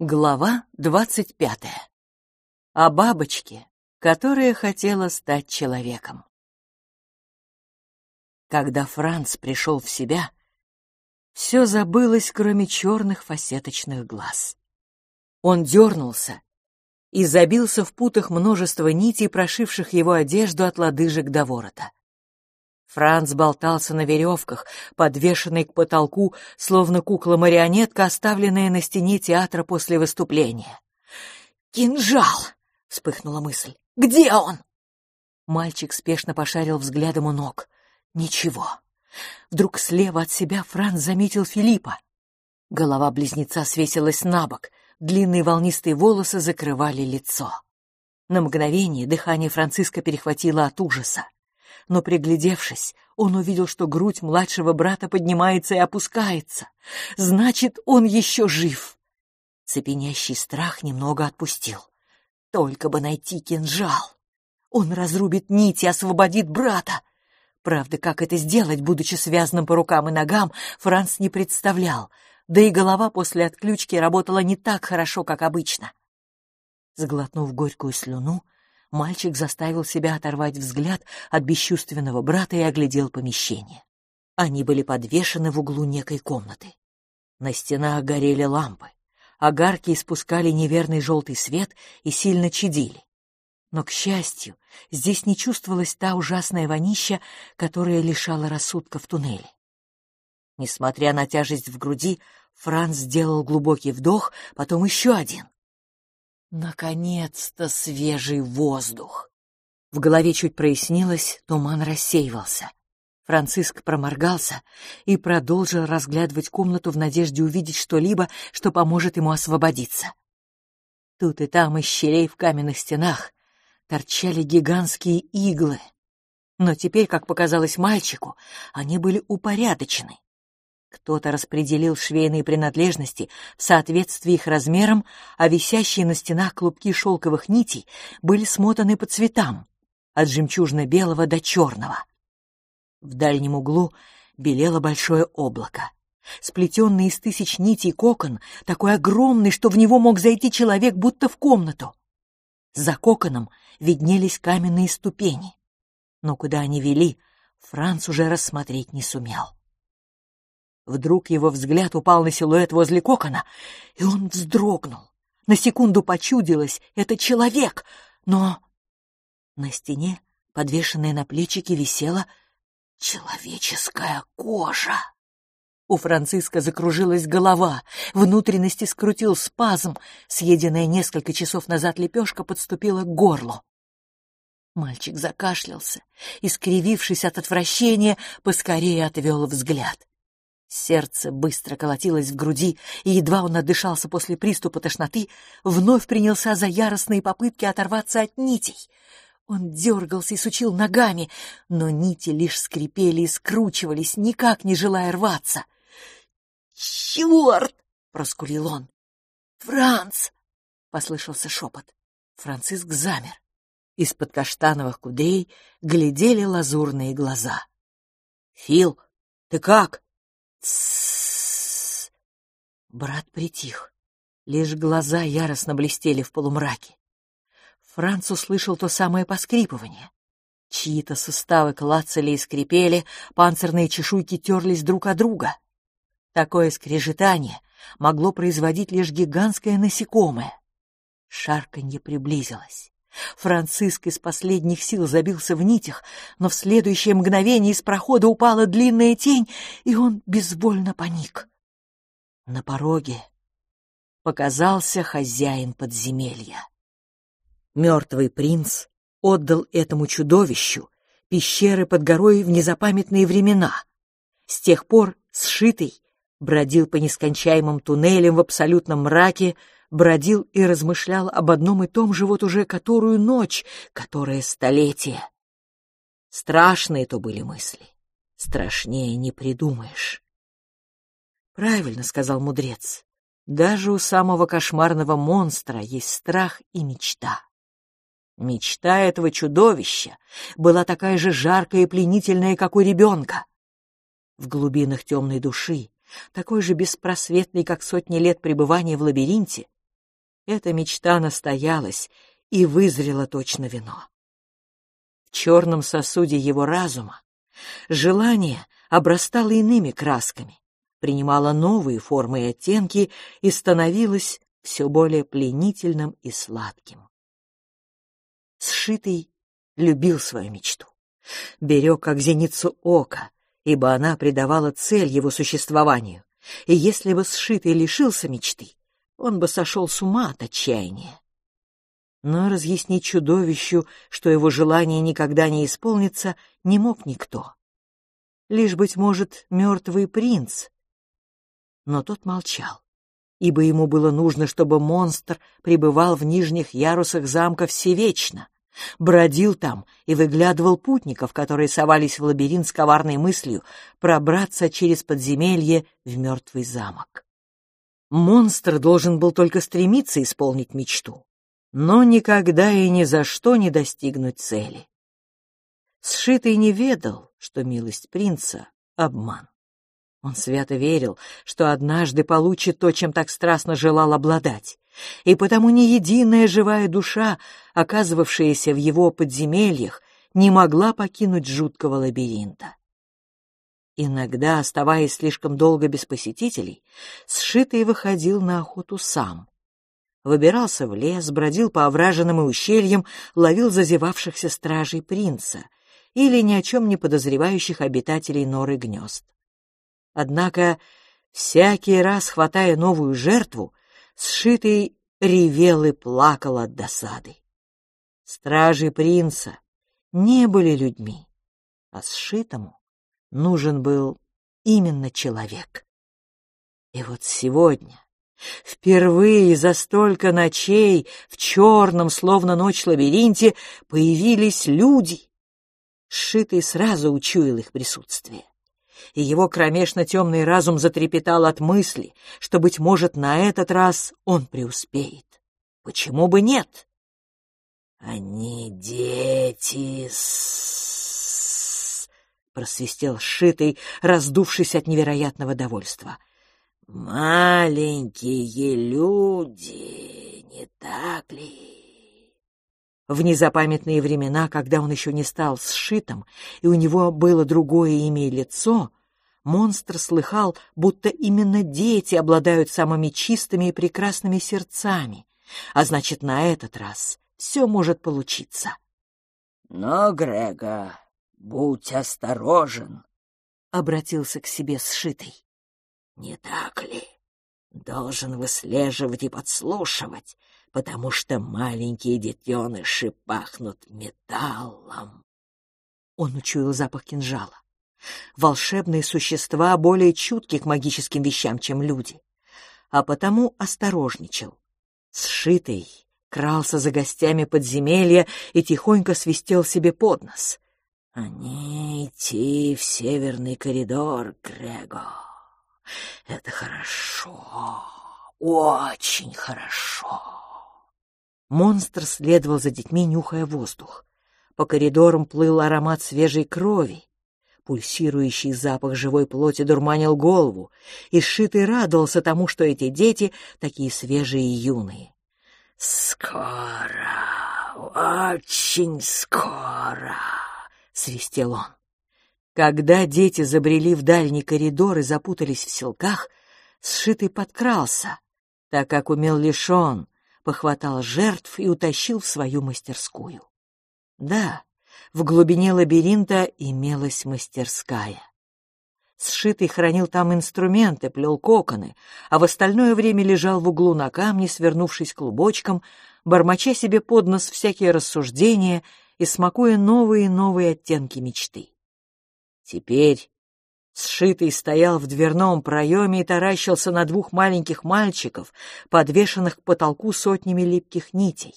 Глава двадцать пятая. О бабочке, которая хотела стать человеком. Когда Франц пришел в себя, все забылось, кроме черных фасеточных глаз. Он дернулся и забился в путах множества нитей, прошивших его одежду от лодыжек до ворота. Франц болтался на веревках, подвешенной к потолку, словно кукла-марионетка, оставленная на стене театра после выступления. «Кинжал!» — вспыхнула мысль. «Где он?» Мальчик спешно пошарил взглядом у ног. Ничего. Вдруг слева от себя Франц заметил Филиппа. Голова близнеца свесилась на бок, длинные волнистые волосы закрывали лицо. На мгновение дыхание Франциска перехватило от ужаса но, приглядевшись, он увидел, что грудь младшего брата поднимается и опускается. Значит, он еще жив. Цепенящий страх немного отпустил. Только бы найти кинжал. Он разрубит нить и освободит брата. Правда, как это сделать, будучи связанным по рукам и ногам, Франц не представлял, да и голова после отключки работала не так хорошо, как обычно. Сглотнув горькую слюну, мальчик заставил себя оторвать взгляд от бесчувственного брата и оглядел помещение. Они были подвешены в углу некой комнаты. На стенах горели лампы. Огарки испускали неверный желтый свет и сильно чадили. Но, к счастью, здесь не чувствовалась та ужасная вонища, которая лишала рассудка в туннеле. Несмотря на тяжесть в груди, Франц сделал глубокий вдох, потом еще один. Наконец-то свежий воздух! В голове чуть прояснилось, туман рассеивался. Франциск проморгался и продолжил разглядывать комнату в надежде увидеть что-либо, что поможет ему освободиться. Тут и там из щелей в каменных стенах торчали гигантские иглы. Но теперь, как показалось мальчику, они были упорядочены. Кто-то распределил швейные принадлежности в соответствии их размерам, а висящие на стенах клубки шелковых нитей были смотаны по цветам, от жемчужно-белого до черного. В дальнем углу белело большое облако. Сплетенный из тысяч нитей кокон, такой огромный, что в него мог зайти человек, будто в комнату. За коконом виднелись каменные ступени. Но куда они вели, Франц уже рассмотреть не сумел. Вдруг его взгляд упал на силуэт возле кокона, и он вздрогнул. На секунду почудилось — это человек, но... На стене, подвешенная на плечике, висела человеческая кожа. У Франциска закружилась голова, внутренности скрутил спазм, съеденная несколько часов назад лепешка подступила к горлу. Мальчик закашлялся и, скривившись от отвращения, поскорее отвел взгляд. Сердце быстро колотилось в груди, и едва он отдышался после приступа тошноты, вновь принялся за яростные попытки оторваться от нитей. Он дергался и сучил ногами, но нити лишь скрипели и скручивались, никак не желая рваться. «Черт!» — проскулил он. «Франц!» — послышался шепот. Франциск замер. Из-под каштановых кудрей глядели лазурные глаза. «Фил, ты как?» Тссс. Брат притих. Лишь глаза яростно блестели в полумраке. Франц услышал то самое поскрипывание. Чьи-то суставы клацали и скрипели, панцирные чешуйки терлись друг о друга. Такое скрежетание могло производить лишь гигантское насекомое. Шарканье приблизилось. Франциск из последних сил забился в нитях, но в следующее мгновение из прохода упала длинная тень, и он безвольно паник. На пороге показался хозяин подземелья. Мертвый принц отдал этому чудовищу пещеры под горой в незапамятные времена. С тех пор сшитый бродил по нескончаемым туннелям в абсолютном мраке, бродил и размышлял об одном и том же вот уже которую ночь, которое столетие. Страшные то были мысли, страшнее не придумаешь. Правильно сказал мудрец, даже у самого кошмарного монстра есть страх и мечта. Мечта этого чудовища была такая же жаркая и пленительная, как у ребенка. В глубинах темной души, такой же беспросветной, как сотни лет пребывания в лабиринте, эта мечта настоялась и вызрела точно вино. В черном сосуде его разума желание обрастало иными красками, принимало новые формы и оттенки и становилось все более пленительным и сладким. Сшитый любил свою мечту, берег как зеницу ока, ибо она придавала цель его существованию, и если бы сшитый лишился мечты, он бы сошел с ума от отчаяния. Но разъяснить чудовищу, что его желание никогда не исполнится, не мог никто. Лишь, быть может, мертвый принц. Но тот молчал, ибо ему было нужно, чтобы монстр пребывал в нижних ярусах замка всевечно, бродил там и выглядывал путников, которые совались в лабиринт с коварной мыслью пробраться через подземелье в мертвый замок. Монстр должен был только стремиться исполнить мечту, но никогда и ни за что не достигнуть цели. Сшитый не ведал, что милость принца — обман. Он свято верил, что однажды получит то, чем так страстно желал обладать, и потому ни единая живая душа, оказывавшаяся в его подземельях, не могла покинуть жуткого лабиринта. Иногда, оставаясь слишком долго без посетителей, сшитый выходил на охоту сам. Выбирался в лес, бродил по овраженным и ущельям, ловил зазевавшихся стражей принца или ни о чем не подозревающих обитателей норы гнезд. Однако, всякий раз, хватая новую жертву, сшитый ревел и плакал от досады. Стражи принца не были людьми, а сшитому нужен был именно человек. И вот сегодня, впервые за столько ночей, в черном, словно ночь лабиринте, появились люди. Сшитый сразу учуял их присутствие. И его кромешно-темный разум затрепетал от мысли, что, быть может, на этот раз он преуспеет. Почему бы нет? «Они дети просвистел сшитый, раздувшись от невероятного довольства. «Маленькие люди, не так ли?» В незапамятные времена, когда он еще не стал сшитым, и у него было другое имя и лицо, монстр слыхал, будто именно дети обладают самыми чистыми и прекрасными сердцами, а значит, на этот раз все может получиться. Но, Грега, «Будь осторожен», — обратился к себе сшитый. «Не так ли? Должен выслеживать и подслушивать, потому что маленькие детеныши пахнут металлом». Он учуял запах кинжала. Волшебные существа более чутки к магическим вещам, чем люди, а потому осторожничал. Сшитый крался за гостями подземелья и тихонько свистел себе под нос. Они идти в северный коридор, Грего. Это хорошо, очень хорошо. Монстр следовал за детьми, нюхая воздух. По коридорам плыл аромат свежей крови. Пульсирующий запах живой плоти дурманил голову, и сшитый радовался тому, что эти дети такие свежие и юные. «Скоро, очень скоро!» Свистел он. Когда дети забрели в дальний коридор и запутались в селках, сшитый подкрался, так как умел лишь он, похватал жертв и утащил в свою мастерскую. Да, в глубине лабиринта имелась мастерская. Сшитый хранил там инструменты, плел коконы, а в остальное время лежал в углу на камне, свернувшись клубочком, бормоча себе под нос всякие рассуждения и смакуя новые и новые оттенки мечты. Теперь сшитый стоял в дверном проеме и таращился на двух маленьких мальчиков, подвешенных к потолку сотнями липких нитей.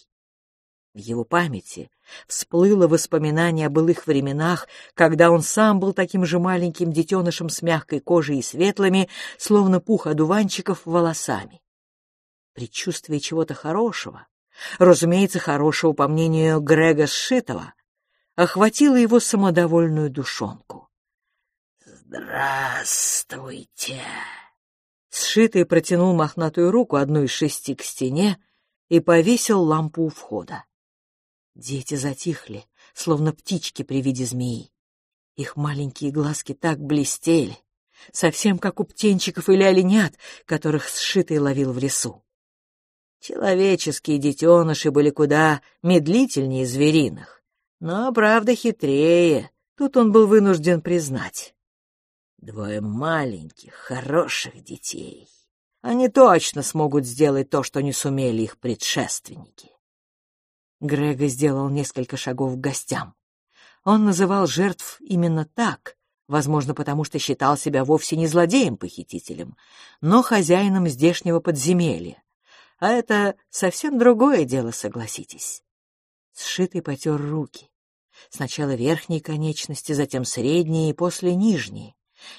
В его памяти всплыло воспоминание о былых временах, когда он сам был таким же маленьким детенышем с мягкой кожей и светлыми, словно пух одуванчиков, волосами. Предчувствие чего-то хорошего разумеется, хорошего, по мнению Грега Сшитова, охватила его самодовольную душонку. «Здравствуйте!» Сшитый протянул мохнатую руку, одну из шести, к стене, и повесил лампу у входа. Дети затихли, словно птички при виде змеи. Их маленькие глазки так блестели, совсем как у птенчиков или оленят, которых сшитый ловил в лесу. Человеческие детеныши были куда медлительнее звериных, но, правда, хитрее, тут он был вынужден признать. Двое маленьких, хороших детей. Они точно смогут сделать то, что не сумели их предшественники. Грега сделал несколько шагов к гостям. Он называл жертв именно так, возможно, потому что считал себя вовсе не злодеем-похитителем, но хозяином здешнего подземелья. А это совсем другое дело, согласитесь. Сшитый потер руки. Сначала верхние конечности, затем средние и после нижние,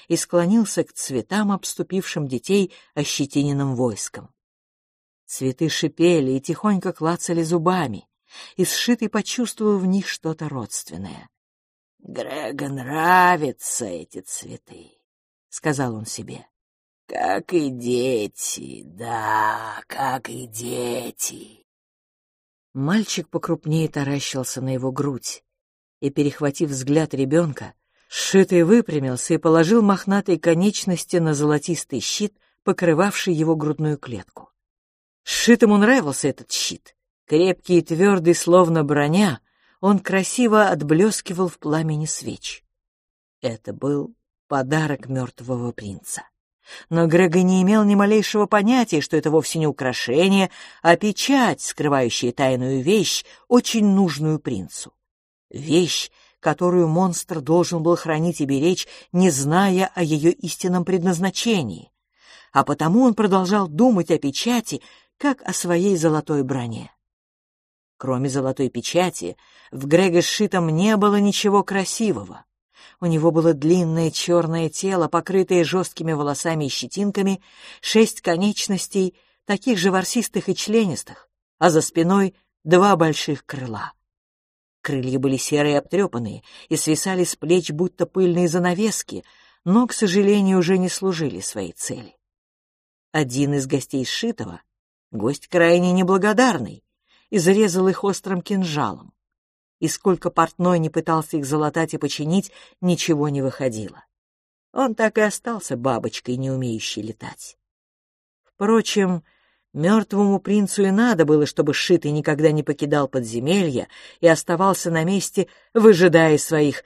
и склонился к цветам, обступившим детей ощетиненным войском. Цветы шипели и тихонько клацали зубами, и сшитый почувствовал в них что-то родственное. «Грега нравятся эти цветы», — сказал он себе. «Как и дети, да, как и дети». Мальчик покрупнее таращился на его грудь, и, перехватив взгляд ребенка, Сшитый выпрямился и положил мохнатой конечности на золотистый щит, покрывавший его грудную клетку. Сшитому нравился этот щит. Крепкий и твердый, словно броня, он красиво отблескивал в пламени свеч. Это был подарок мертвого принца. Но Грега не имел ни малейшего понятия, что это вовсе не украшение, а печать, скрывающая тайную вещь, очень нужную принцу. Вещь, которую монстр должен был хранить и беречь, не зная о ее истинном предназначении. А потому он продолжал думать о печати, как о своей золотой броне. Кроме золотой печати, в Греге сшитом не было ничего красивого. У него было длинное черное тело, покрытое жесткими волосами и щетинками, шесть конечностей, таких же ворсистых и членистых, а за спиной два больших крыла. Крылья были серые и обтрепанные и свисали с плеч, будто пыльные занавески, но, к сожалению, уже не служили своей цели. Один из гостей сшитого, гость крайне неблагодарный, изрезал их острым кинжалом. И сколько портной не пытался их залатать и починить, ничего не выходило. Он так и остался бабочкой, не умеющей летать. Впрочем, Мертвому принцу и надо было, чтобы Шитый никогда не покидал подземелья и оставался на месте, выжидая своих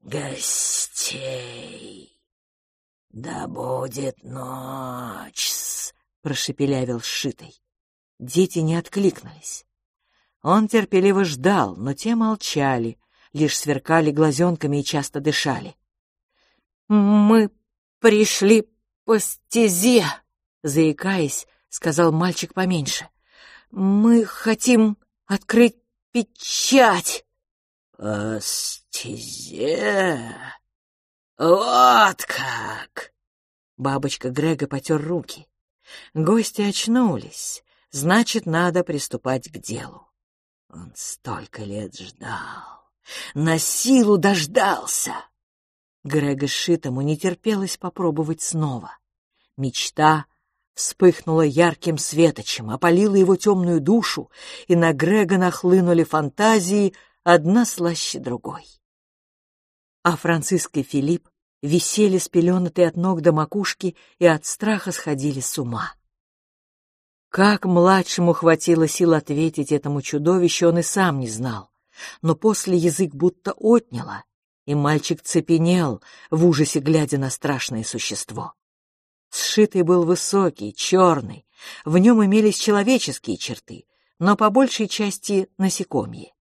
гостей. «Да будет ночь!» — прошепелявил Шитый. Дети не откликнулись. Он терпеливо ждал, но те молчали, лишь сверкали глазенками и часто дышали. «Мы пришли по стезе!» Заикаясь, сказал мальчик поменьше. Мы хотим открыть печать. По стезе? Вот как! Бабочка Грега потер руки. Гости очнулись. Значит, надо приступать к делу. Он столько лет ждал. На силу дождался. Грега Шитому не терпелось попробовать снова. Мечта вспыхнула ярким светочем, опалила его темную душу, и на Грега нахлынули фантазии, одна слаще другой. А Франциск и Филипп висели спеленатые от ног до макушки и от страха сходили с ума. Как младшему хватило сил ответить этому чудовищу, он и сам не знал. Но после язык будто отняло, и мальчик цепенел, в ужасе глядя на страшное существо. Сшитый был высокий, черный, в нем имелись человеческие черты, но по большей части насекомье.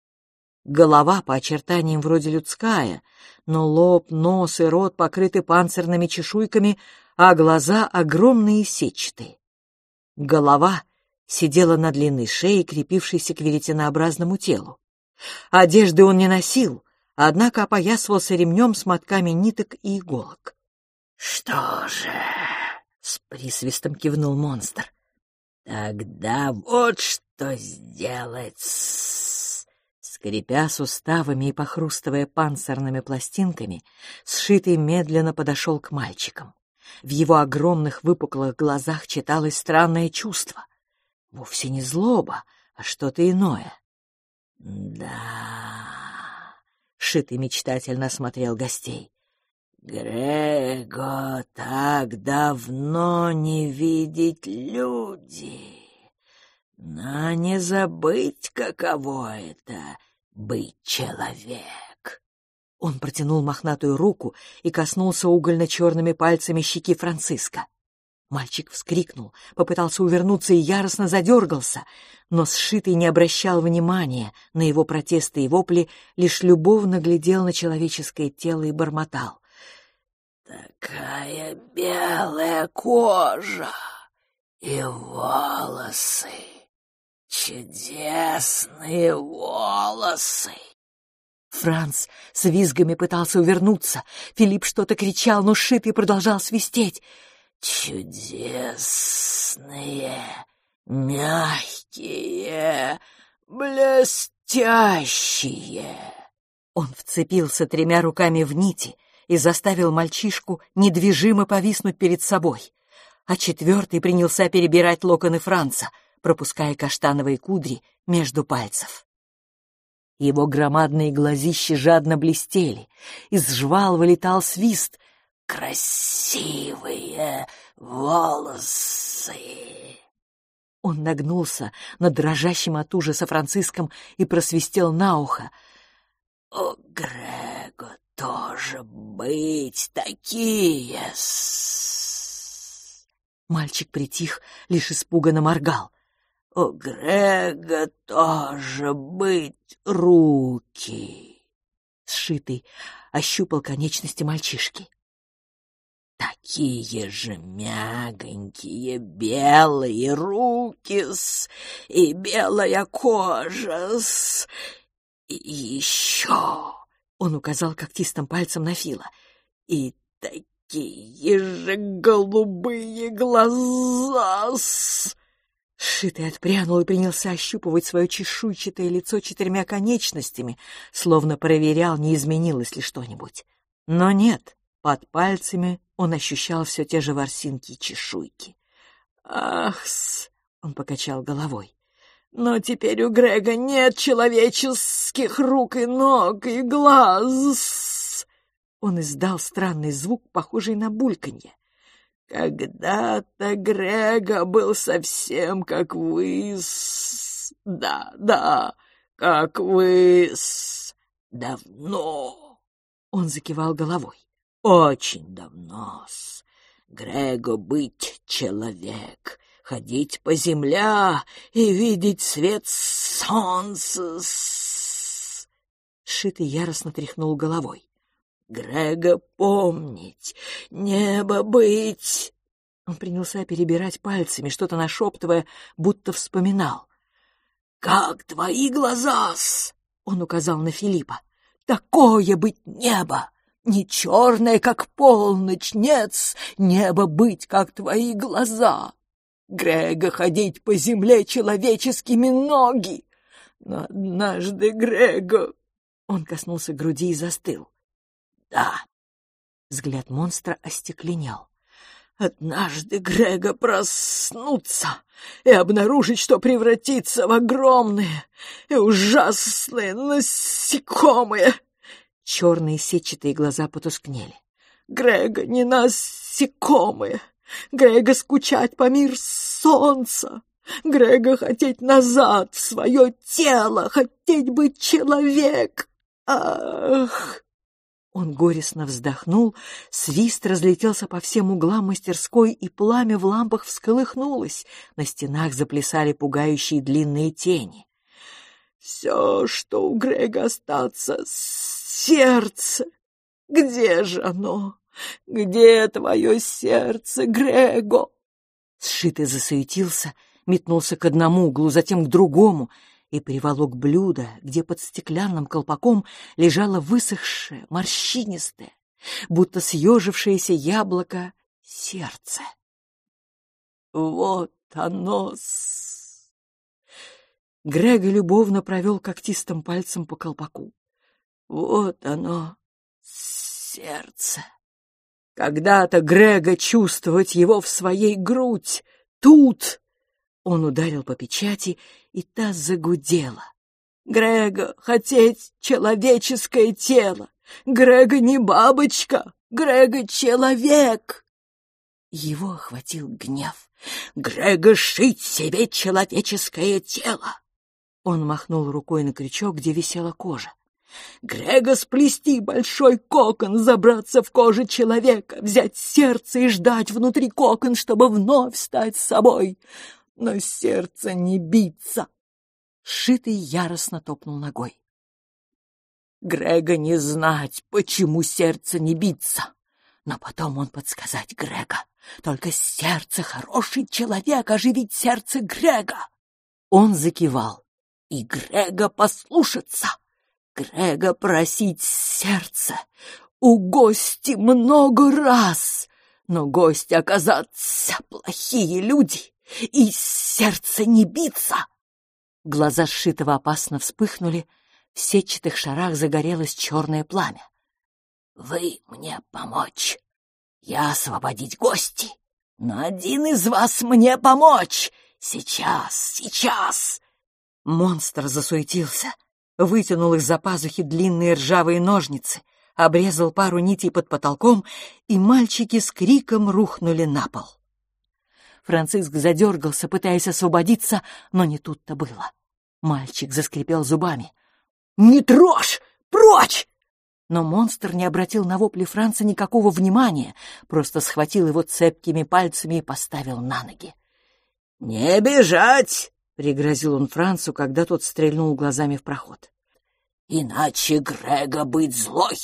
Голова по очертаниям вроде людская, но лоб, нос и рот покрыты панцирными чешуйками, а глаза огромные и сетчатые. Голова сидела на длинной шее, крепившейся к веретенообразному телу. Одежды он не носил, однако опоясывался ремнем с мотками ниток и иголок. «Что же?» С присвистом кивнул монстр. Тогда вот что сделать. Скрипя суставами и похрустывая панцирными пластинками, сшитый медленно подошел к мальчикам. В его огромных выпуклых глазах читалось странное чувство. Вовсе не злоба, а что-то иное. «Да...» — Шитый мечтательно осмотрел гостей. «Грего, так давно не видеть люди, но не забыть, каково это — быть человек». Он протянул мохнатую руку и коснулся угольно-черными пальцами щеки Франциска. Мальчик вскрикнул, попытался увернуться и яростно задергался, но сшитый не обращал внимания на его протесты и вопли, лишь любовно глядел на человеческое тело и бормотал. «Такая белая кожа и волосы, чудесные волосы!» Франц с визгами пытался увернуться. Филипп что-то кричал, но Шитый продолжал свистеть — чудесные, мягкие, блестящие. Он вцепился тремя руками в нити и заставил мальчишку недвижимо повиснуть перед собой, а четвертый принялся перебирать локоны Франца, пропуская каштановые кудри между пальцев. Его громадные глазища жадно блестели, из жвал вылетал свист — красивые волосы. Он нагнулся над дрожащим от ужаса Франциском и просвистел на ухо. «О, Грего, тоже быть такие -с. Мальчик притих, лишь испуганно моргал. «О, Грега, тоже быть руки!» Сшитый ощупал конечности мальчишки. Такие же мягонькие белые руки-с и белая кожа-с. И еще, он указал когтистым пальцем на Фила, и такие же голубые глаза-с. Шитый отпрянул и принялся ощупывать свое чешуйчатое лицо четырьмя конечностями, словно проверял, не изменилось ли что-нибудь. Но нет, под пальцами он ощущал все те же ворсинки и чешуйки. «Ах-с!» — он покачал головой. «Но теперь у Грега нет человеческих рук и ног и глаз!» Он издал странный звук, похожий на бульканье. «Когда-то Грега был совсем как вы -с. Да, да, как вы -с. Давно!» Он закивал головой. Очень давно-с. Грего быть человек, ходить по земля и видеть свет солнца. -с. Шитый яростно тряхнул головой. Грега помнить, небо быть. Он принялся перебирать пальцами, что-то нашептывая, будто вспоминал. «Как твои глаза-с!» — он указал на Филиппа. «Такое быть небо! Не черное, как полночь, нет, небо быть, как твои глаза. Грега ходить по земле человеческими ноги. Но однажды Грега... Он коснулся груди и застыл. Да. Взгляд монстра остекленел. Однажды Грега проснуться и обнаружить, что превратится в огромные и ужасные насекомые. Черные сетчатые глаза потускнели. «Грега, не насекомые! Грега скучать по мир солнца! Грега хотеть назад в свое тело, хотеть быть человек! Ах!» Он горестно вздохнул, свист разлетелся по всем углам мастерской, и пламя в лампах всколыхнулось. На стенах заплясали пугающие длинные тени. «Все, что у Грега остаться, сердце! Где же оно? Где твое сердце, Грего?» Сшитый засуетился, метнулся к одному углу, затем к другому и приволок блюдо, где под стеклянным колпаком лежало высохшее, морщинистое, будто съежившееся яблоко сердце. «Вот оно-с!» Грего любовно провел когтистым пальцем по колпаку. Вот оно, сердце. Когда-то Грега чувствовать его в своей грудь, тут, Он ударил по печати, и та загудела. «Грега, хотеть человеческое тело! Грега не бабочка! Грега человек!» Его охватил гнев. «Грега шить себе человеческое тело!» Он махнул рукой на крючок, где висела кожа. Грега сплести большой кокон, забраться в кожу человека, взять сердце и ждать внутри кокон, чтобы вновь стать собой. Но сердце не биться. Шитый яростно топнул ногой. Грега не знать, почему сердце не биться. Но потом он подсказать Грега. Только сердце хороший человек оживить сердце Грега. Он закивал. И Грега послушаться. Грега просить сердце. У гости много раз. Но гости оказаться плохие люди. И сердце не биться. Глаза сшитого опасно вспыхнули, в сетчатых шарах загорелось черное пламя. «Вы мне помочь, я освободить гости, но один из вас мне помочь! Сейчас, сейчас!» Монстр засуетился, вытянул из-за пазухи длинные ржавые ножницы, обрезал пару нитей под потолком, и мальчики с криком рухнули на пол. Франциск задергался, пытаясь освободиться, но не тут-то было. Мальчик заскрипел зубами. «Не трожь! Прочь!» Но монстр не обратил на вопли Франца никакого внимания, просто схватил его цепкими пальцами и поставил на ноги. «Не бежать!» — пригрозил он Францу, когда тот стрельнул глазами в проход. «Иначе Грега быть злой!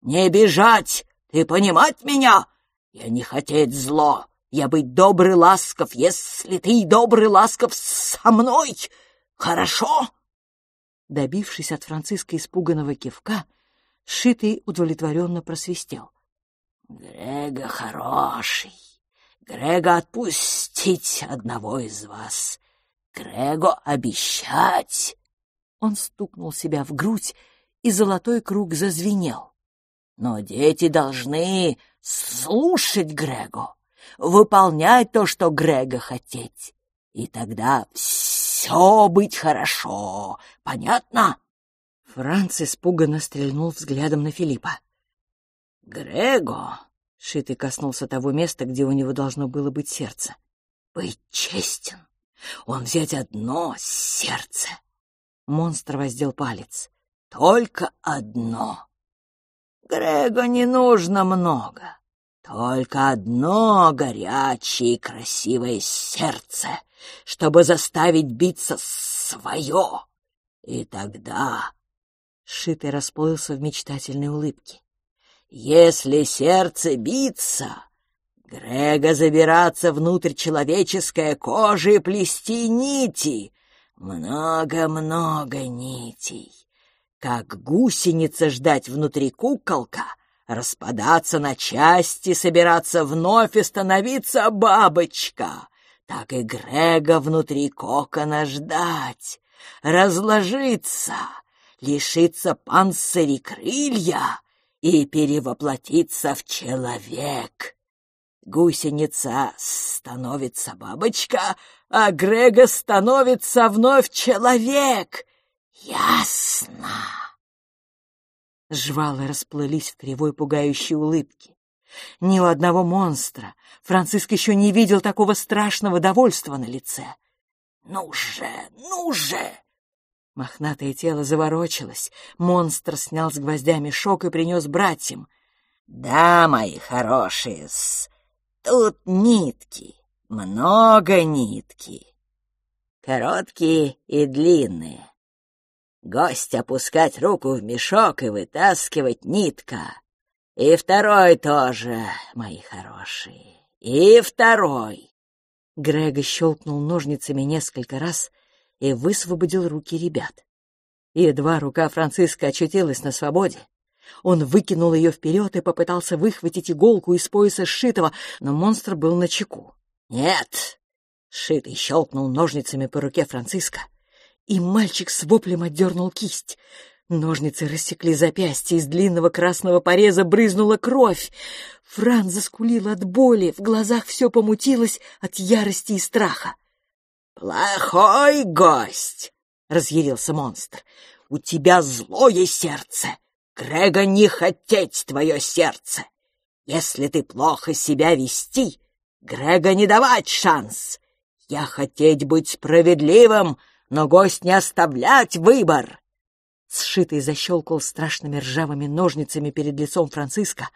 Не бежать! Ты понимать меня? Я не хотеть зло! Я быть добрый ласков, если ты добрый ласков со мной! Хорошо?» Добившись от Франциска испуганного кивка, Шитый удовлетворенно просвистел. «Грега хороший. Грега отпустить одного из вас. Грего обещать!» Он стукнул себя в грудь, и золотой круг зазвенел. «Но дети должны слушать Грего, выполнять то, что Грега хотеть, и тогда все быть хорошо. Понятно?» Франц испуганно стрельнул взглядом на Филиппа. «Грего!» — Шитый коснулся того места, где у него должно было быть сердце. «Быть честен! Он взять одно сердце!» Монстр воздел палец. «Только одно!» «Грего не нужно много!» Только одно горячее и красивое сердце, чтобы заставить биться свое. И тогда Шитый расплылся в мечтательной улыбке. «Если сердце биться, Грега забираться внутрь человеческой кожи и плести нити, много-много нитей, как гусеница ждать внутри куколка, распадаться на части, собираться вновь и становиться бабочка, так и Грега внутри кокона ждать, разложиться» лишиться панцири крылья и перевоплотиться в человек. Гусеница становится бабочка, а Грега становится вновь человек. Ясно. Жвалы расплылись в кривой пугающей улыбке. Ни у одного монстра Франциск еще не видел такого страшного довольства на лице. «Ну же, ну же!» Мохнатое тело заворочилось. Монстр снял с гвоздя мешок и принес братьям. «Да, мои хорошие, тут нитки, много нитки, короткие и длинные. Гость опускать руку в мешок и вытаскивать нитка. И второй тоже, мои хорошие, и второй». Грега щелкнул ножницами несколько раз — и высвободил руки ребят. Едва рука Франциска очутилась на свободе. Он выкинул ее вперед и попытался выхватить иголку из пояса сшитого, но монстр был на чеку. «Нет!» — сшитый щелкнул ножницами по руке Франциска, и мальчик с воплем отдернул кисть. Ножницы рассекли запястье, из длинного красного пореза брызнула кровь. Фран заскулил от боли, в глазах все помутилось от ярости и страха. «Плохой гость!» — разъярился монстр. «У тебя злое сердце! Грега не хотеть твое сердце! Если ты плохо себя вести, Грега не давать шанс! Я хотеть быть справедливым, но гость не оставлять выбор!» Сшитый защелкал страшными ржавыми ножницами перед лицом Франциска,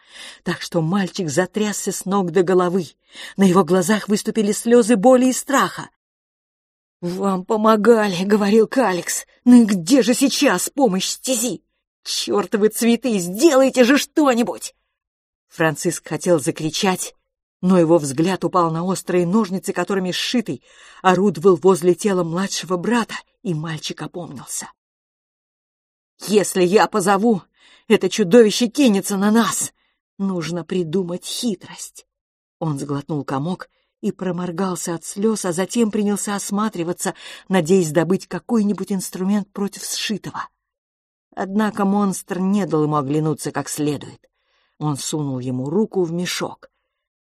так что мальчик затрясся с ног до головы. На его глазах выступили слезы боли и страха. «Вам помогали», — говорил Каликс. «Ну и где же сейчас помощь стези? Чертовы цветы, сделайте же что-нибудь!» Франциск хотел закричать, но его взгляд упал на острые ножницы, которыми сшитый орудовал возле тела младшего брата, и мальчик опомнился. Если я позову, это чудовище кинется на нас. Нужно придумать хитрость. Он сглотнул комок и проморгался от слез, а затем принялся осматриваться, надеясь добыть какой-нибудь инструмент против сшитого. Однако монстр не дал ему оглянуться как следует. Он сунул ему руку в мешок.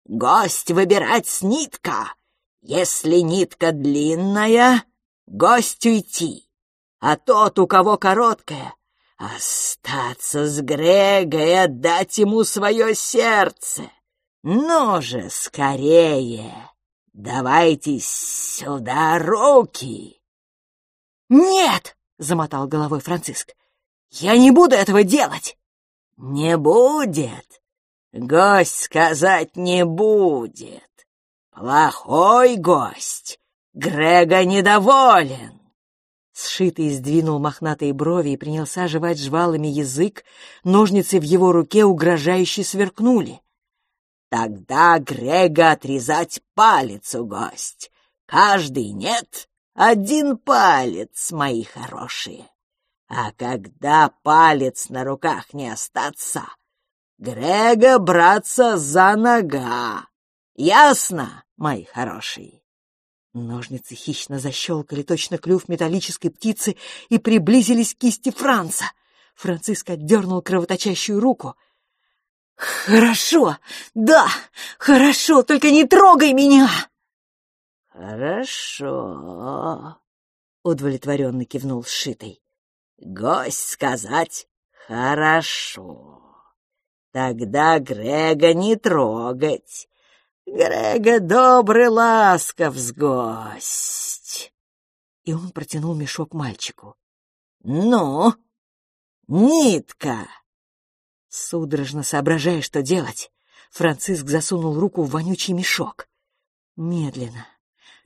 «Гость выбирать с нитка! Если нитка длинная, гость уйти, а тот, у кого короткая, Остаться с Грега и отдать ему свое сердце. Ну же, скорее! Давайте сюда руки!» «Нет!» — замотал головой Франциск. «Я не буду этого делать!» «Не будет! Гость сказать не будет! Плохой гость! Грега недоволен!» Сшитый сдвинул мохнатые брови и принялся жевать жвалами язык, ножницы в его руке угрожающе сверкнули. «Тогда Грега отрезать палец у гость. Каждый нет, один палец, мои хорошие. А когда палец на руках не остаться, Грега браться за нога. Ясно, мои хорошие?» Ножницы хищно защелкали точно клюв металлической птицы и приблизились к кисти Франца. Франциск отдернул кровоточащую руку. «Хорошо! Да! Хорошо! Только не трогай меня!» «Хорошо!» — удовлетворенно кивнул сшитый. «Гость сказать «хорошо». Тогда Грега не трогать. Грега добрый ласков с гость. И он протянул мешок мальчику. Ну, нитка. Судорожно соображая, что делать, Франциск засунул руку в вонючий мешок. Медленно,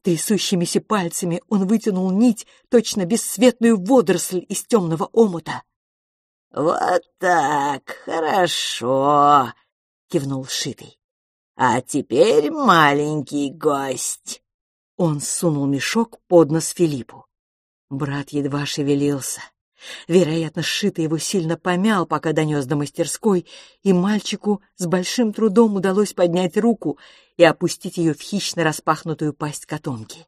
трясущимися пальцами он вытянул нить, точно бесцветную водоросль из темного омута. «Вот так, хорошо!» — кивнул Шитый. А теперь маленький гость. Он сунул мешок под нос Филиппу. Брат едва шевелился. Вероятно, сшитый его сильно помял, пока донес до мастерской, и мальчику с большим трудом удалось поднять руку и опустить ее в хищно распахнутую пасть котомки.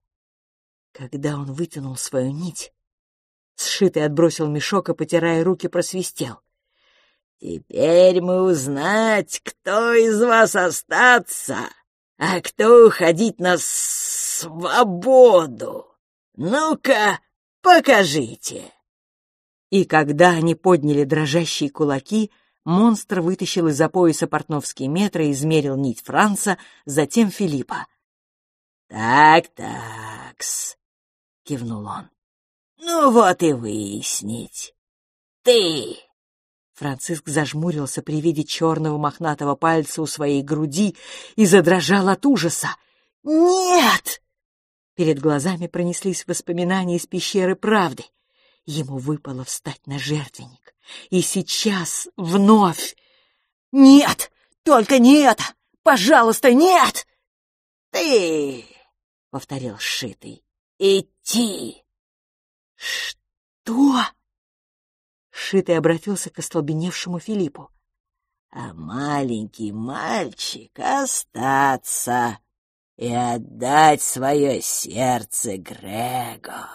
Когда он вытянул свою нить, сшитый отбросил мешок и, потирая руки, просвистел. Теперь мы узнать, кто из вас остаться, а кто уходить на свободу. Ну-ка, покажите. И когда они подняли дрожащие кулаки, монстр вытащил из-за пояса портновский метр и измерил нить Франца, затем Филиппа. «Так-такс», — кивнул он. «Ну вот и выяснить. Ты Франциск зажмурился при виде черного мохнатого пальца у своей груди и задрожал от ужаса. «Нет!» Перед глазами пронеслись воспоминания из пещеры правды. Ему выпало встать на жертвенник. И сейчас вновь... «Нет! Только не это! Пожалуйста, нет!» «Ты!» — повторил Шитый. «Идти!» «Что?» Шитый обратился к остолбеневшему Филиппу. «А маленький мальчик остаться и отдать свое сердце Грего».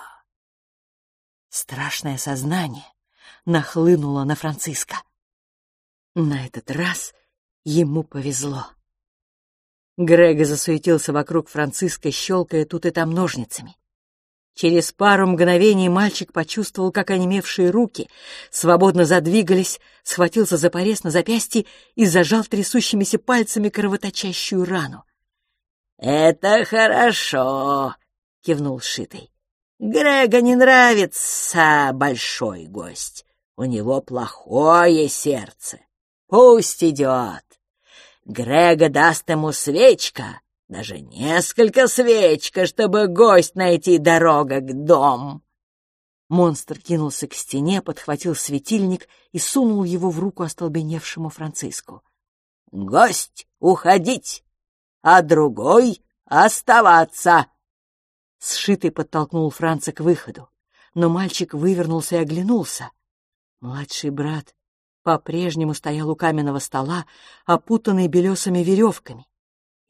Страшное сознание нахлынуло на Франциска. На этот раз ему повезло. Грего засуетился вокруг Франциска, щелкая тут и там ножницами. Через пару мгновений мальчик почувствовал, как онемевшие руки свободно задвигались, схватился за порез на запястье и зажал трясущимися пальцами кровоточащую рану. «Это хорошо», — кивнул Шитый. «Грега не нравится большой гость. У него плохое сердце. Пусть идет. Грега даст ему свечка, даже несколько свечка, чтобы гость найти дорога к дому. Монстр кинулся к стене, подхватил светильник и сунул его в руку остолбеневшему Франциску. «Гость, уходить, а другой оставаться!» Сшитый подтолкнул Франца к выходу, но мальчик вывернулся и оглянулся. Младший брат по-прежнему стоял у каменного стола, опутанный белесыми веревками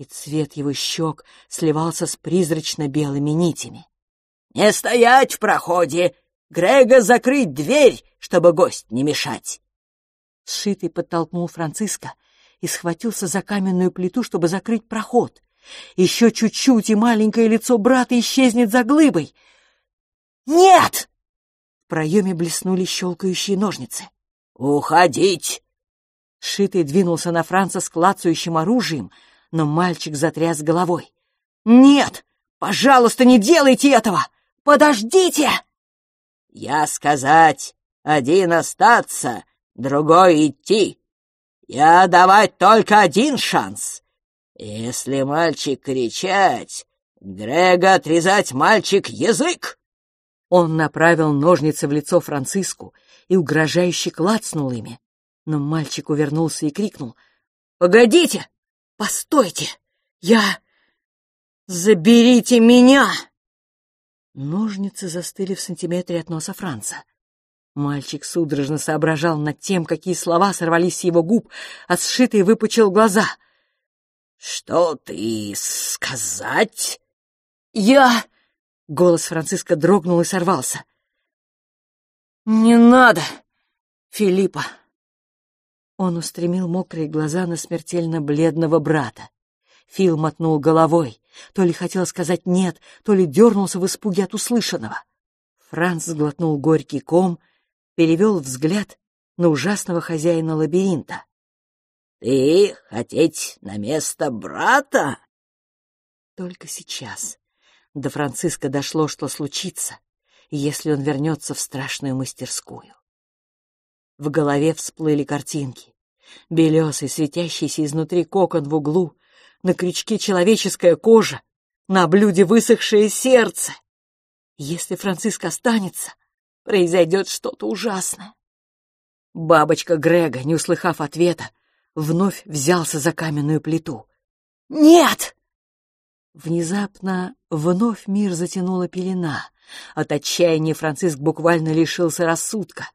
и цвет его щек сливался с призрачно-белыми нитями. «Не стоять в проходе! Грега закрыть дверь, чтобы гость не мешать!» Сшитый подтолкнул Франциска и схватился за каменную плиту, чтобы закрыть проход. Еще чуть-чуть, и маленькое лицо брата исчезнет за глыбой. «Нет!» В проеме блеснули щелкающие ножницы. «Уходить!» Шитый двинулся на Франца с клацающим оружием, но мальчик затряс головой. «Нет! Пожалуйста, не делайте этого! Подождите!» «Я сказать, один остаться, другой идти. Я давать только один шанс. Если мальчик кричать, Грега отрезать мальчик язык!» Он направил ножницы в лицо Франциску и угрожающе клацнул ими. Но мальчик увернулся и крикнул. «Погодите! Постойте! Я... Заберите меня!» Ножницы застыли в сантиметре от носа Франца. Мальчик судорожно соображал над тем, какие слова сорвались с его губ, а сшитый выпучил глаза. «Что ты сказать?» «Я...» — голос Франциска дрогнул и сорвался. «Не надо, Филиппа!» Он устремил мокрые глаза на смертельно бледного брата. Фил мотнул головой, то ли хотел сказать «нет», то ли дернулся в испуге от услышанного. Франц сглотнул горький ком, перевел взгляд на ужасного хозяина лабиринта. «Ты хотеть на место брата?» Только сейчас до Франциска дошло, что случится, если он вернется в страшную мастерскую. В голове всплыли картинки. Белесый, светящийся изнутри кокон в углу, на крючке человеческая кожа, на блюде высохшее сердце. Если Франциск останется, произойдет что-то ужасное. Бабочка Грега, не услыхав ответа, вновь взялся за каменную плиту. «Нет!» Внезапно вновь мир затянула пелена. От отчаяния Франциск буквально лишился рассудка.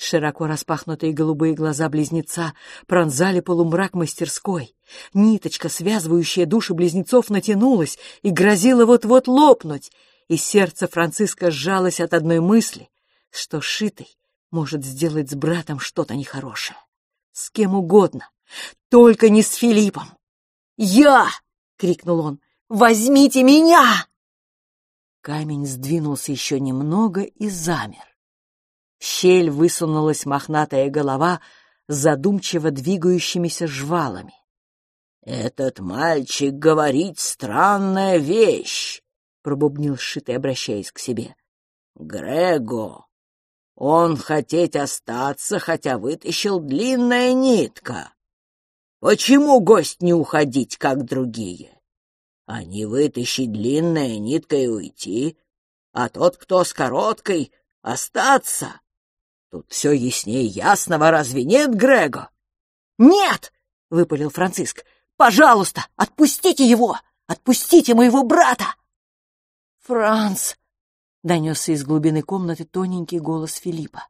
Широко распахнутые голубые глаза близнеца пронзали полумрак мастерской. Ниточка, связывающая души близнецов, натянулась и грозила вот-вот лопнуть, и сердце Франциска сжалось от одной мысли, что Шитый может сделать с братом что-то нехорошее. С кем угодно, только не с Филиппом. «Я!» — крикнул он. «Возьмите меня!» Камень сдвинулся еще немного и замер. Щель высунулась мохнатая голова с задумчиво двигающимися жвалами. «Этот мальчик говорит странная вещь», — пробубнил Шитый, обращаясь к себе. «Грего, он хотеть остаться, хотя вытащил длинная нитка. Почему гость не уходить, как другие? А не вытащить длинная нитка и уйти, а тот, кто с короткой, остаться. Тут все яснее ясного, разве нет, Грего? «Нет!» — выпалил Франциск. «Пожалуйста, отпустите его! Отпустите моего брата!» «Франц!» — донесся из глубины комнаты тоненький голос Филиппа.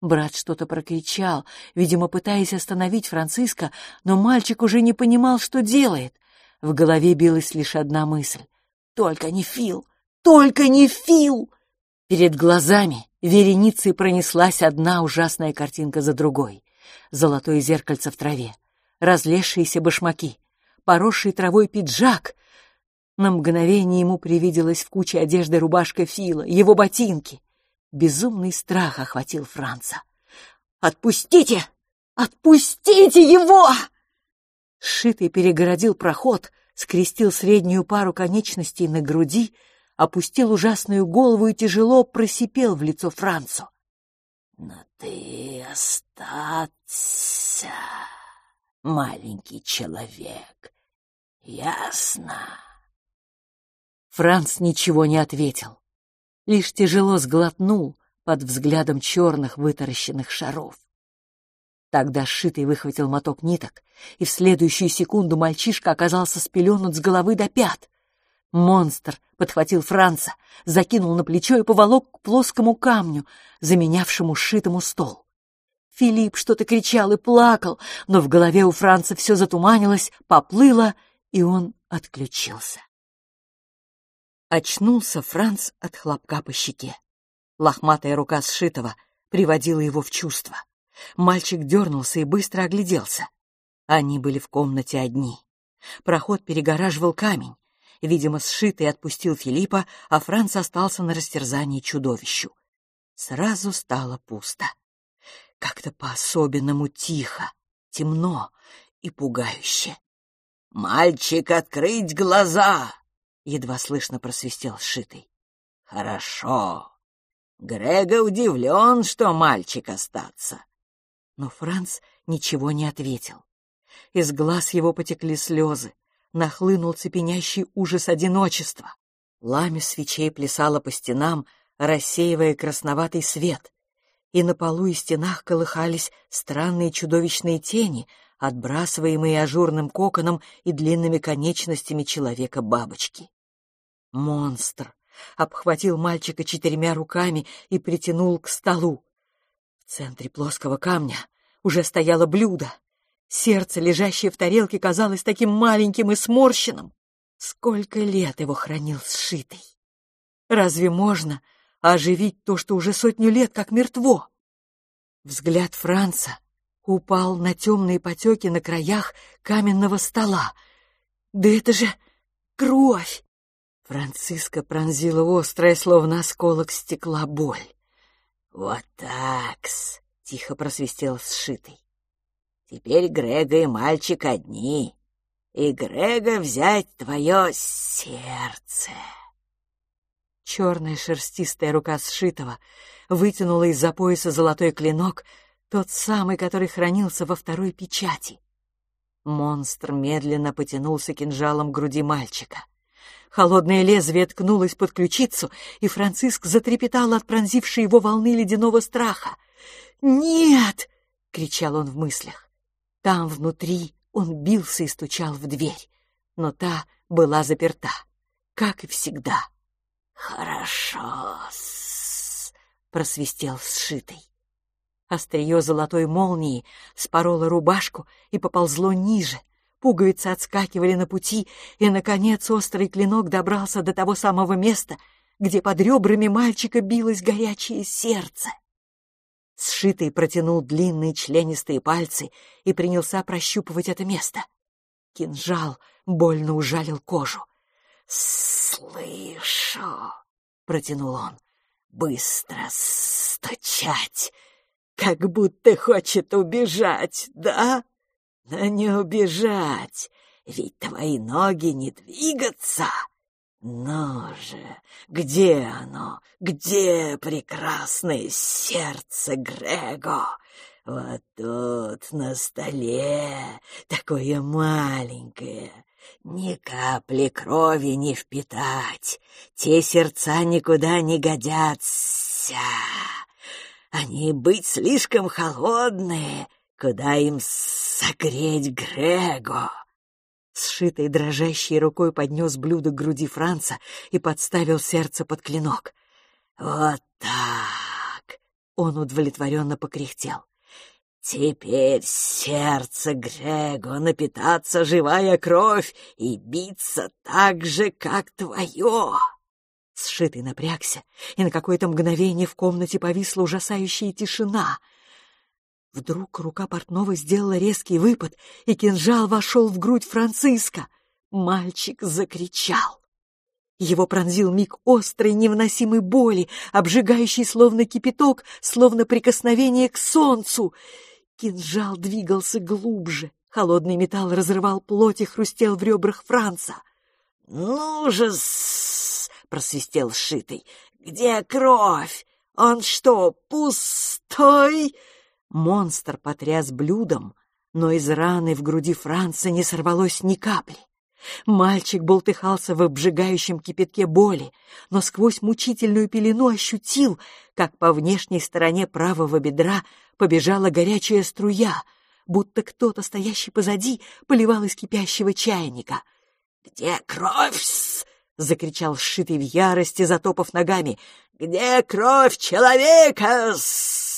Брат что-то прокричал, видимо, пытаясь остановить Франциска, но мальчик уже не понимал, что делает. В голове билась лишь одна мысль. «Только не Фил! Только не Фил!» Перед глазами вереницей пронеслась одна ужасная картинка за другой. Золотое зеркальце в траве, разлезшиеся башмаки, поросший травой пиджак. На мгновение ему привиделась в куче одежды рубашка Фила, его ботинки. Безумный страх охватил Франца. «Отпустите! Отпустите его!» Сшитый перегородил проход, скрестил среднюю пару конечностей на груди, опустил ужасную голову и тяжело просипел в лицо Францу. «Но ты остаться, маленький человек, ясно?» Франц ничего не ответил, лишь тяжело сглотнул под взглядом черных вытаращенных шаров. Тогда Шитый выхватил моток ниток, и в следующую секунду мальчишка оказался спеленут с головы до пят. Монстр подхватил Франца, закинул на плечо и поволок к плоскому камню, заменявшему Шитому стол. Филипп что-то кричал и плакал, но в голове у Франца все затуманилось, поплыло, и он отключился. Очнулся Франц от хлопка по щеке. Лохматая рука сшитого приводила его в чувство. Мальчик дернулся и быстро огляделся. Они были в комнате одни. Проход перегораживал камень. Видимо, сшитый отпустил Филиппа, а Франц остался на растерзании чудовищу. Сразу стало пусто. Как-то по-особенному тихо, темно и пугающе. «Мальчик, открыть глаза!» едва слышно просвистел сшитый. Хорошо. Грега удивлен, что мальчик остаться. Но Франц ничего не ответил. Из глаз его потекли слезы, нахлынул цепенящий ужас одиночества. Ламя свечей плясало по стенам, рассеивая красноватый свет, и на полу и стенах колыхались странные чудовищные тени, отбрасываемые ажурным коконом и длинными конечностями человека-бабочки. Монстр обхватил мальчика четырьмя руками и притянул к столу. В центре плоского камня уже стояло блюдо. Сердце, лежащее в тарелке, казалось таким маленьким и сморщенным. Сколько лет его хранил сшитый? Разве можно оживить то, что уже сотню лет как мертво? Взгляд Франца упал на темные потеки на краях каменного стола. Да это же кровь! Франциска пронзила острая, словно осколок стекла, боль. «Вот так-с!» — тихо просвистел сшитый. «Теперь Грега и мальчик одни, и Грега взять твое сердце!» Черная шерстистая рука сшитого вытянула из-за пояса золотой клинок, тот самый, который хранился во второй печати. Монстр медленно потянулся кинжалом к груди мальчика — Холодное лезвие ткнулось под ключицу, и Франциск затрепетал от пронзившей его волны ледяного страха. «Нет!» — кричал он в мыслях. Там, внутри, он бился и стучал в дверь, но та была заперта, как и всегда. «Хорошо-с!» — просвистел сшитый. Острие золотой молнии спороло рубашку и поползло ниже, Пуговицы отскакивали на пути, и, наконец, острый клинок добрался до того самого места, где под ребрами мальчика билось горячее сердце. Сшитый протянул длинные членистые пальцы и принялся прощупывать это место. Кинжал больно ужалил кожу. «Слышу!» — протянул он. «Быстро стучать, как будто хочет убежать, да?» Но не убежать, ведь твои ноги не двигаться. Ну же, где оно? Где прекрасное сердце Грего? Вот тут, на столе, такое маленькое. Ни капли крови не впитать. Те сердца никуда не годятся. Они быть слишком холодные, Куда им согреть Грего? Сшитой дрожащей рукой поднес блюдо к груди Франца и подставил сердце под клинок. «Вот так!» — он удовлетворенно покряхтел. «Теперь сердце Грего напитаться живая кровь и биться так же, как твое!» Сшитый напрягся, и на какое-то мгновение в комнате повисла ужасающая тишина — Вдруг рука портного сделала резкий выпад, и кинжал вошел в грудь Франциска. Мальчик закричал. Его пронзил миг острой невыносимой боли, обжигающий словно кипяток, словно прикосновение к солнцу. Кинжал двигался глубже, холодный металл разрывал плоть и хрустел в ребрах Франца. «Ну же, просвистел сшитый. «Где кровь? Он что, пустой?» Монстр потряс блюдом, но из раны в груди Франца не сорвалось ни капли. Мальчик болтыхался в обжигающем кипятке боли, но сквозь мучительную пелену ощутил, как по внешней стороне правого бедра побежала горячая струя, будто кто-то, стоящий позади, поливал из кипящего чайника. «Где кровь?» — закричал сшитый в ярости, затопав ногами. «Где кровь человека?» -с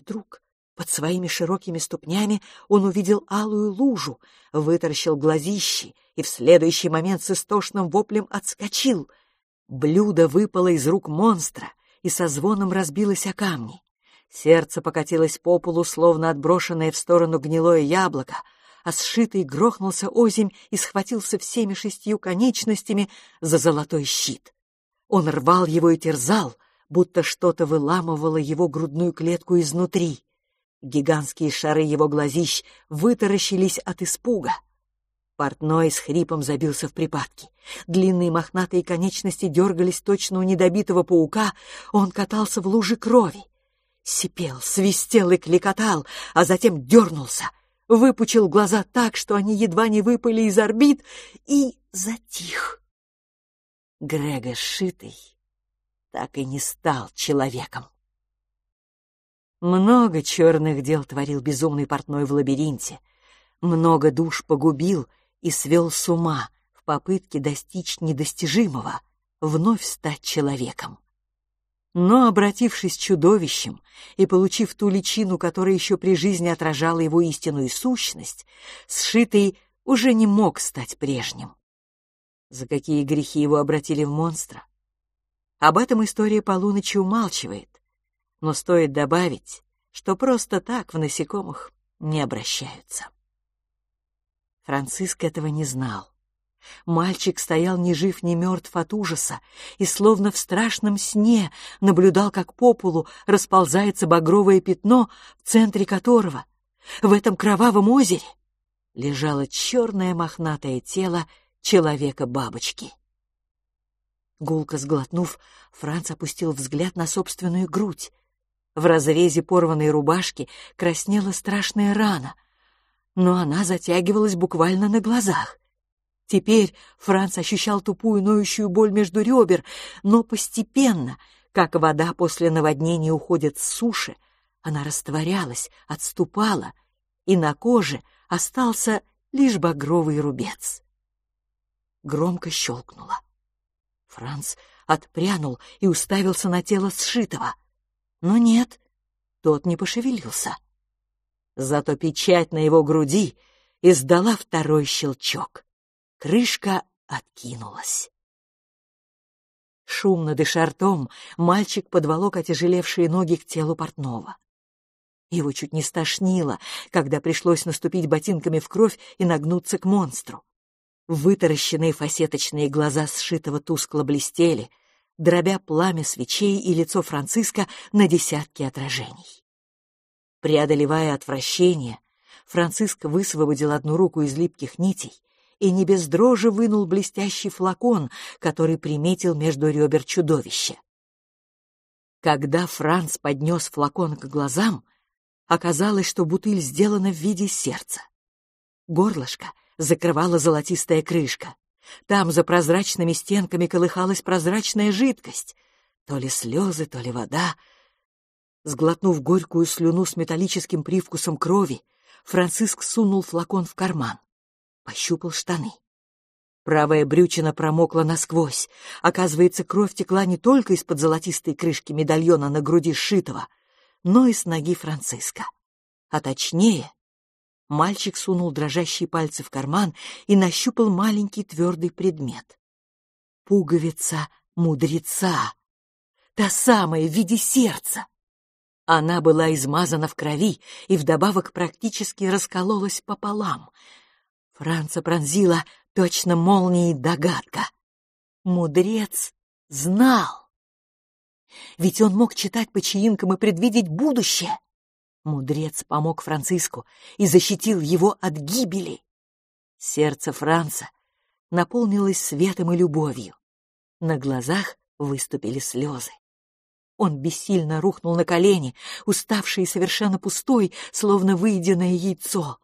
Вдруг под своими широкими ступнями он увидел алую лужу, вытаращил глазищи и в следующий момент с истошным воплем отскочил. Блюдо выпало из рук монстра и со звоном разбилось о камни. Сердце покатилось по полу, словно отброшенное в сторону гнилое яблоко, а сшитый грохнулся озимь и схватился всеми шестью конечностями за золотой щит. Он рвал его и терзал, будто что-то выламывало его грудную клетку изнутри. Гигантские шары его глазищ вытаращились от испуга. Портной с хрипом забился в припадке. Длинные мохнатые конечности дергались точно у недобитого паука, он катался в луже крови. Сипел, свистел и кликотал, а затем дернулся, выпучил глаза так, что они едва не выпали из орбит, и затих. Грега Шитый так и не стал человеком. Много черных дел творил безумный портной в лабиринте, много душ погубил и свел с ума в попытке достичь недостижимого, вновь стать человеком. Но, обратившись чудовищем и получив ту личину, которая еще при жизни отражала его истинную сущность, сшитый уже не мог стать прежним. За какие грехи его обратили в монстра? Об этом история полуночи умалчивает, но стоит добавить, что просто так в насекомых не обращаются. Франциск этого не знал. Мальчик стоял ни жив, ни мертв от ужаса и словно в страшном сне наблюдал, как по полу расползается багровое пятно, в центре которого, в этом кровавом озере, лежало черное мохнатое тело человека-бабочки. Гулко сглотнув, Франц опустил взгляд на собственную грудь. В разрезе порванной рубашки краснела страшная рана, но она затягивалась буквально на глазах. Теперь Франц ощущал тупую ноющую боль между ребер, но постепенно, как вода после наводнения уходит с суши, она растворялась, отступала, и на коже остался лишь багровый рубец. Громко щелкнуло. Франц отпрянул и уставился на тело сшитого. Но нет, тот не пошевелился. Зато печать на его груди издала второй щелчок. Крышка откинулась. Шумно дыша ртом, мальчик подволок отяжелевшие ноги к телу портного. Его чуть не стошнило, когда пришлось наступить ботинками в кровь и нагнуться к монстру. Вытаращенные фасеточные глаза сшитого тускло блестели, дробя пламя свечей и лицо Франциска на десятки отражений. Преодолевая отвращение, Франциск высвободил одну руку из липких нитей и не без дрожи вынул блестящий флакон, который приметил между ребер чудовища. Когда Франц поднес флакон к глазам, оказалось, что бутыль сделана в виде сердца. Горлышко закрывала золотистая крышка. Там за прозрачными стенками колыхалась прозрачная жидкость. То ли слезы, то ли вода. Сглотнув горькую слюну с металлическим привкусом крови, Франциск сунул флакон в карман пощупал штаны. Правая брючина промокла насквозь. Оказывается, кровь текла не только из-под золотистой крышки медальона на груди сшитого, но и с ноги Франциска. А точнее, мальчик сунул дрожащие пальцы в карман и нащупал маленький твердый предмет. Пуговица мудреца. Та самая в виде сердца. Она была измазана в крови и вдобавок практически раскололась пополам — Франца пронзила точно молнией догадка. Мудрец знал. Ведь он мог читать по чаинкам и предвидеть будущее. Мудрец помог Франциску и защитил его от гибели. Сердце Франца наполнилось светом и любовью. На глазах выступили слезы. Он бессильно рухнул на колени, уставший и совершенно пустой, словно выеденное яйцо.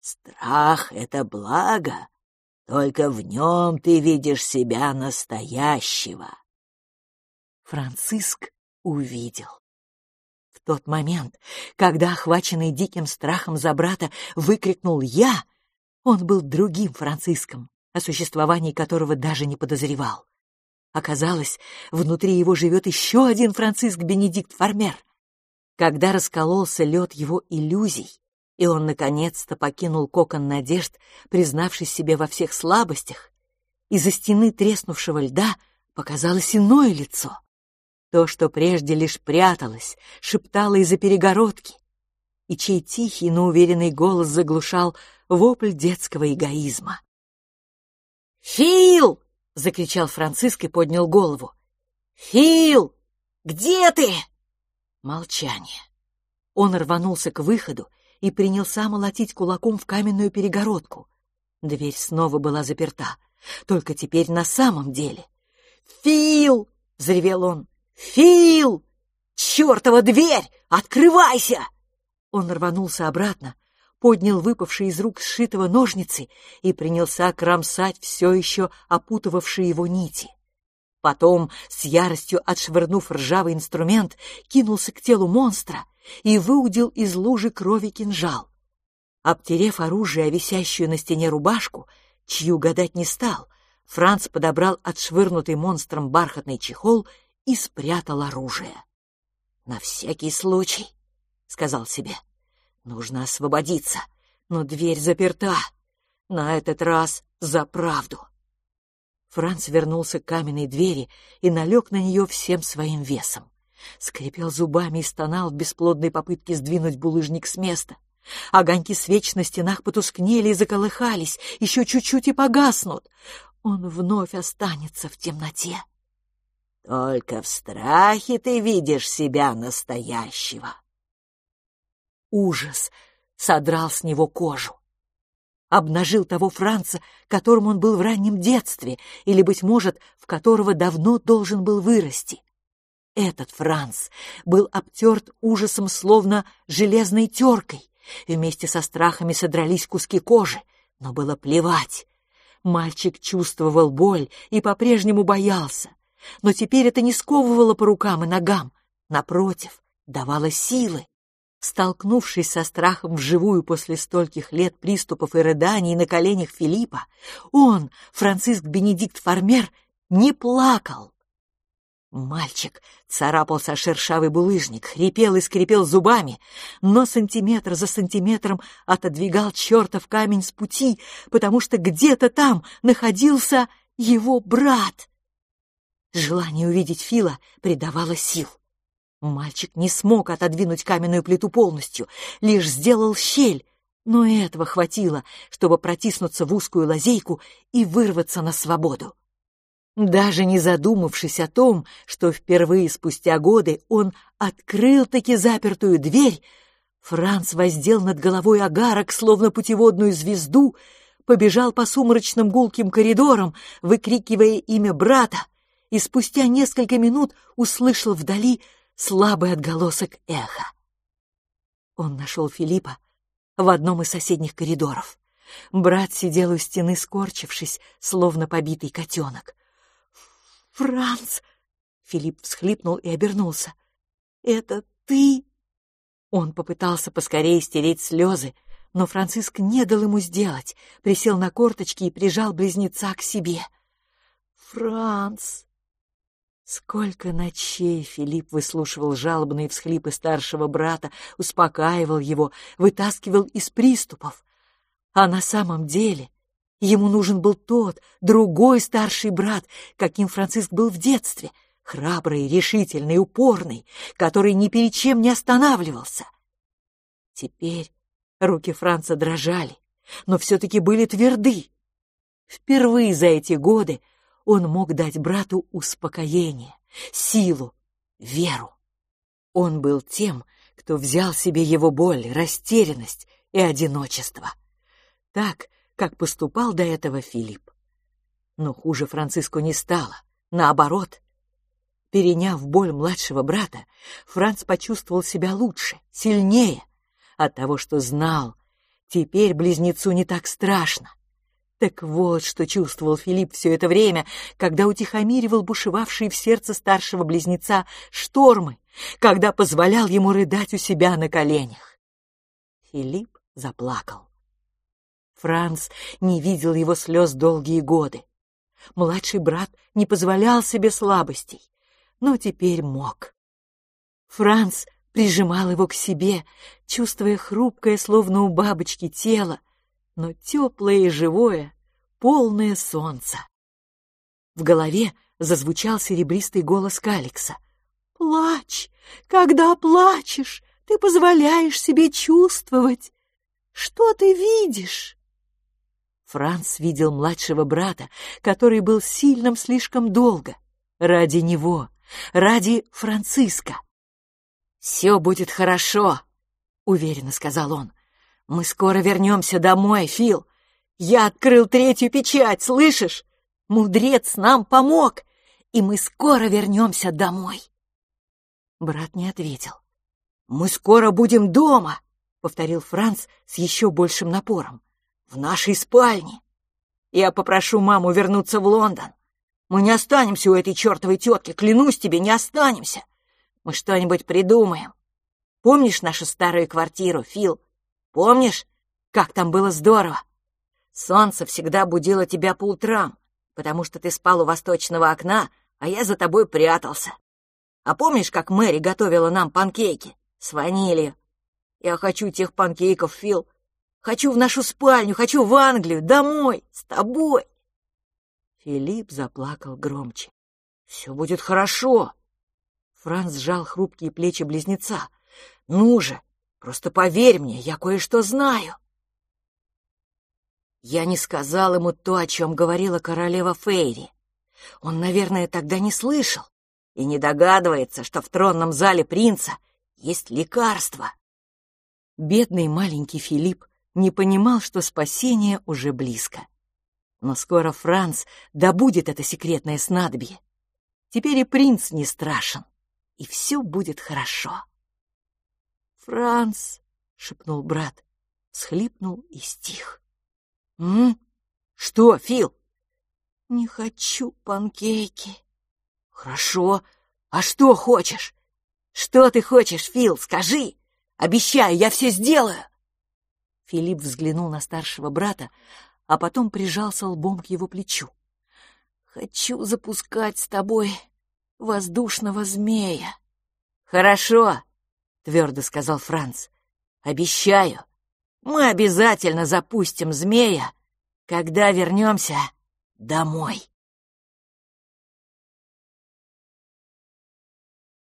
«Страх — это благо, только в нем ты видишь себя настоящего». Франциск увидел. Тот момент, когда, охваченный диким страхом за брата, выкрикнул «Я!», он был другим Франциском, о существовании которого даже не подозревал. Оказалось, внутри его живет еще один Франциск Бенедикт Фармер. Когда раскололся лед его иллюзий, и он наконец-то покинул кокон надежд, признавшись себе во всех слабостях, из-за стены треснувшего льда показалось иное лицо. То, что прежде лишь пряталось, шептало из-за перегородки, и чей тихий, но уверенный голос заглушал вопль детского эгоизма. «Фил!» — закричал Франциск и поднял голову. «Фил! Где ты?» Молчание. Он рванулся к выходу и принялся молотить кулаком в каменную перегородку. Дверь снова была заперта, только теперь на самом деле. «Фил!» — взревел он. «Фил! Чертова дверь! Открывайся!» Он рванулся обратно, поднял выпавший из рук сшитого ножницы и принялся кромсать все еще опутывавшие его нити. Потом, с яростью отшвырнув ржавый инструмент, кинулся к телу монстра и выудил из лужи крови кинжал. Обтерев оружие, висящую на стене рубашку, чью гадать не стал, Франц подобрал отшвырнутый монстром бархатный чехол и спрятал оружие. «На всякий случай», — сказал себе, — Нужно освободиться, но дверь заперта. На этот раз за правду. Франц вернулся к каменной двери и налег на нее всем своим весом. Скрипел зубами и стонал в бесплодной попытке сдвинуть булыжник с места. Огоньки свеч на стенах потускнели и заколыхались, еще чуть-чуть и погаснут. Он вновь останется в темноте. Только в страхе ты видишь себя настоящего. Ужас содрал с него кожу. Обнажил того Франца, которым он был в раннем детстве, или, быть может, в которого давно должен был вырасти. Этот Франц был обтерт ужасом словно железной теркой, вместе со страхами содрались куски кожи, но было плевать. Мальчик чувствовал боль и по-прежнему боялся, но теперь это не сковывало по рукам и ногам, напротив, давало силы. Столкнувшись со страхом вживую после стольких лет приступов и рыданий на коленях Филиппа, он, Франциск Бенедикт Фармер, не плакал. Мальчик царапался шершавый булыжник, хрипел и скрипел зубами, но сантиметр за сантиметром отодвигал чертов камень с пути, потому что где-то там находился его брат. Желание увидеть Фила придавало сил. Мальчик не смог отодвинуть каменную плиту полностью, лишь сделал щель, но этого хватило, чтобы протиснуться в узкую лазейку и вырваться на свободу. Даже не задумавшись о том, что впервые спустя годы он открыл-таки запертую дверь, Франц воздел над головой агарок, словно путеводную звезду, побежал по сумрачным гулким коридорам, выкрикивая имя брата, и спустя несколько минут услышал вдали слабый отголосок эха. Он нашел Филиппа в одном из соседних коридоров. Брат сидел у стены, скорчившись, словно побитый котенок. «Франц!» — Филипп всхлипнул и обернулся. «Это ты?» Он попытался поскорее стереть слезы, но Франциск не дал ему сделать, присел на корточки и прижал близнеца к себе. «Франц!» Сколько ночей Филипп выслушивал жалобные всхлипы старшего брата, успокаивал его, вытаскивал из приступов. А на самом деле ему нужен был тот, другой старший брат, каким Франциск был в детстве, храбрый, решительный, упорный, который ни перед чем не останавливался. Теперь руки Франца дрожали, но все-таки были тверды. Впервые за эти годы он мог дать брату успокоение, силу, веру. Он был тем, кто взял себе его боль, растерянность и одиночество. Так, как поступал до этого Филипп. Но хуже Франциску не стало. Наоборот. Переняв боль младшего брата, Франц почувствовал себя лучше, сильнее от того, что знал. Теперь близнецу не так страшно. Так вот, что чувствовал Филипп все это время, когда утихомиривал бушевавшие в сердце старшего близнеца штормы, когда позволял ему рыдать у себя на коленях. Филипп заплакал. Франц не видел его слез долгие годы. Младший брат не позволял себе слабостей, но теперь мог. Франц прижимал его к себе, чувствуя хрупкое, словно у бабочки, тело, но теплое и живое, полное солнца. В голове зазвучал серебристый голос Каликса. «Плачь! Когда плачешь, ты позволяешь себе чувствовать. Что ты видишь?» Франц видел младшего брата, который был сильным слишком долго. Ради него, ради Франциска. «Все будет хорошо», — уверенно сказал он. «Мы скоро вернемся домой, Фил. Я открыл третью печать, слышишь? Мудрец нам помог, и мы скоро вернемся домой». Брат не ответил. «Мы скоро будем дома», — повторил Франц с еще большим напором в нашей спальне. Я попрошу маму вернуться в Лондон. Мы не останемся у этой чертовой тетки, клянусь тебе, не останемся. Мы что-нибудь придумаем. Помнишь нашу старую квартиру, Фил? Помнишь, как там было здорово? Солнце всегда будило тебя по утрам, потому что ты спал у восточного окна, а я за тобой прятался. А помнишь, как Мэри готовила нам панкейки с ванилью? Я хочу тех панкейков, Фил. Хочу в нашу спальню, хочу в Англию, домой, с тобой. Филипп заплакал громче. Все будет хорошо. Франц сжал хрупкие плечи близнеца. Ну же, просто поверь мне, я кое-что знаю. Я не сказал ему то, о чем говорила королева Фейри. Он, наверное, тогда не слышал и не догадывается, что в тронном зале принца есть лекарство. Бедный маленький Филипп не понимал, что спасение уже близко. Но скоро Франц добудет это секретное снадобье. Теперь и принц не страшен, и все будет хорошо. «Франц!» — шепнул брат, схлипнул и стих. «М? Что, Фил?» «Не хочу панкейки». «Хорошо. А что хочешь? Что ты хочешь, Фил, скажи? Обещаю, я все сделаю!» Филипп взглянул на старшего брата, а потом прижался лбом к его плечу. «Хочу запускать с тобой воздушного змея». «Хорошо», — твердо сказал Франц. «Обещаю, мы обязательно запустим змея, когда вернемся домой».